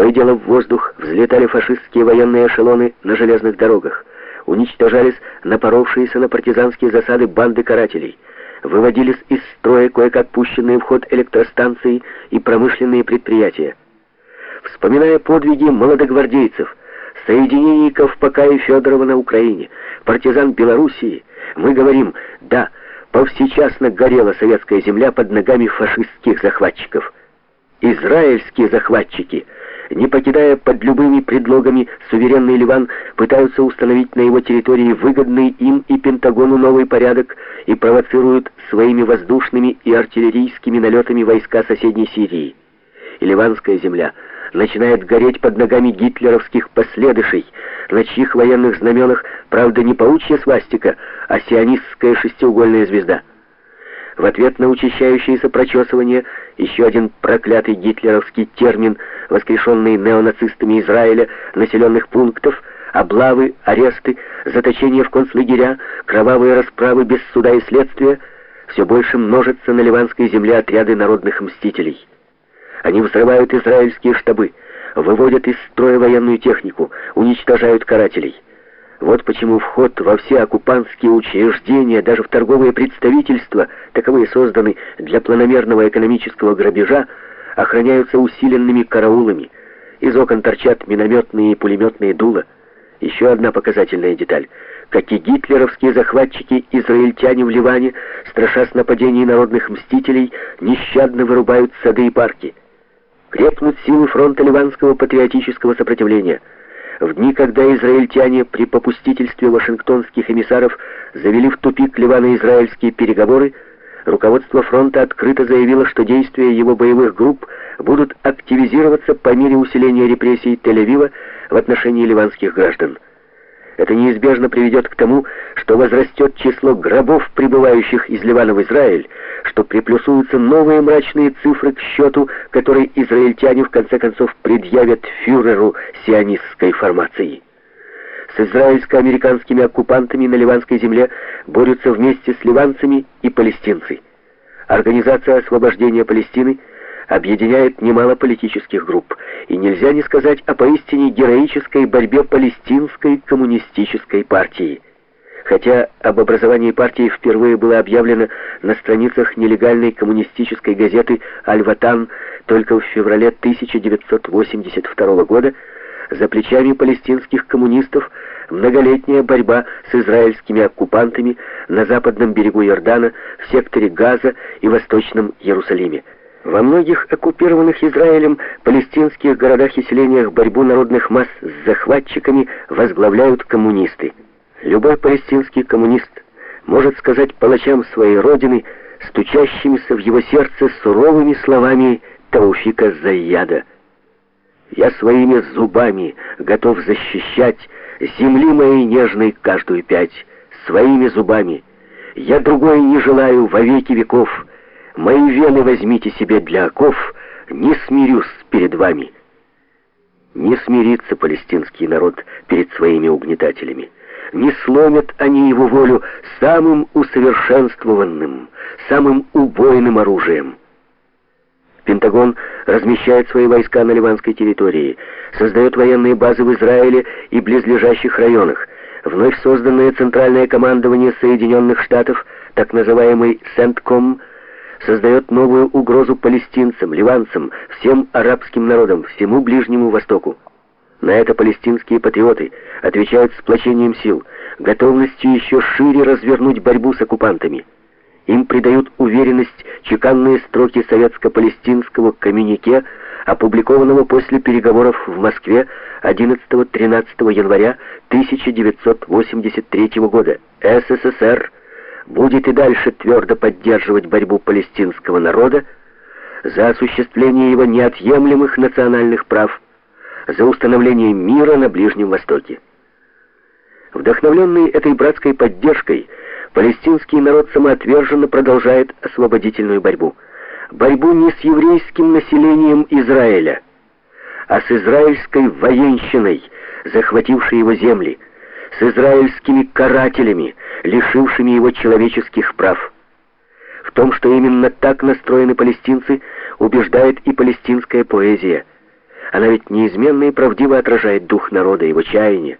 То и дело в воздух взлетали фашистские военные эшелоны на железных дорогах. Уничтожались напоровшиеся на партизанские засады банды карателей. Выводились из строя кое-как пущенные в ход электростанции и промышленные предприятия. Вспоминая подвиги молодогвардейцев, соединений Ковпака и Федорова на Украине, партизан Белоруссии, мы говорим «да», повсечасно горела советская земля под ногами фашистских захватчиков. Израильские захватчики, не покидая под любыми предлогами суверенный Ливан, пытаются установить на его территории выгодный им и Пентагону новый порядок и провоцируют своими воздушными и артиллерийскими налетами войска соседней Сирии. И ливанская земля начинает гореть под ногами гитлеровских последующей, на чьих военных знаменах, правда, не паучья свастика, а сионистская шестиугольная звезда. В ответ на учащающееся прочесывание еще один проклятый гитлеровский термин, воскрешенный неонацистами Израиля, населенных пунктов, облавы, аресты, заточения в концлагеря, кровавые расправы без суда и следствия, все больше множатся на ливанской земле отряды народных мстителей. Они взрывают израильские штабы, выводят из строя военную технику, уничтожают карателей. Вот почему вход во все оккупантские учреждения, даже в торговые представительства, таковые созданы для планомерного экономического грабежа, охраняются усиленными караулами. Из окон торчат минометные и пулеметные дула. Еще одна показательная деталь. Как и гитлеровские захватчики, израильтяне в Ливане, страшась нападений народных мстителей, нещадно вырубают сады и парки. Крепнут силы фронта ливанского патриотического сопротивления. В дни, когда израильтяне при попустительстве вашингтонских эмиссаров завели в тупик ливано-израильские переговоры, руководство фронта открыто заявило, что действия его боевых групп будут активизироваться по мере усиления репрессий Тель-Авива в отношении ливанских граждан. Это неизбежно приведет к тому, что возрастет число гробов, прибывающих из Ливана в Израиль, что приплюсуются новые мрачные цифры к счету, который израильтяне в конце концов предъявят фюреру сионистской формации. С израильско-американскими оккупантами на ливанской земле борются вместе с ливанцами и палестинцы. Организация освобождения Палестины – объединяет немало политических групп, и нельзя не сказать о поистине героической борьбе палестинской коммунистической партии. Хотя об образовании партии впервые было объявлено на страницах нелегальной коммунистической газеты «Аль-Ватан» только в феврале 1982 года, за плечами палестинских коммунистов многолетняя борьба с израильскими оккупантами на западном берегу Иордана, в секторе Газа и Восточном Иерусалиме. Во многих оккупированных Израилем палестинских городах и селениях борьбу народных масс с захватчиками возглавляют коммунисты. Любой палестинский коммунист может сказать палачам своей родины, стучащимися в его сердце суровыми словами Тауфика Заяда. «Я своими зубами готов защищать земли моей нежной каждую пять, своими зубами. Я другой не желаю во веки веков». Мои вены возьмите себе для оков, не смирюсь перед вами. Не смирится палестинский народ перед своими угнетателями. Не сломят они его волю самым усовершенствованным, самым убойным оружием. Пентагон размещает свои войска на ливанской территории, создает военные базы в Израиле и близлежащих районах. Вновь созданное Центральное командование Соединенных Штатов, так называемый «Сентком», создает новую угрозу палестинцам, ливанцам, всем арабским народам, всему Ближнему Востоку. На это палестинские патриоты отвечают сплочением сил, готовностью еще шире развернуть борьбу с оккупантами. Им придают уверенность чеканные строки советско-палестинского коммюнике, опубликованного после переговоров в Москве 11-13 января 1983 года. СССР будет и дальше твердо поддерживать борьбу палестинского народа за осуществление его неотъемлемых национальных прав, за установление мира на Ближнем Востоке. Вдохновленный этой братской поддержкой, палестинский народ самоотверженно продолжает освободительную борьбу. Борьбу не с еврейским населением Израиля, а с израильской военщиной, захватившей его земли, с израильскими карателями, лишившими его человеческих прав. В том, что именно так настроены палестинцы, убеждает и палестинская поэзия. Она ведь неизменно и правдиво отражает дух народа, его чаяния.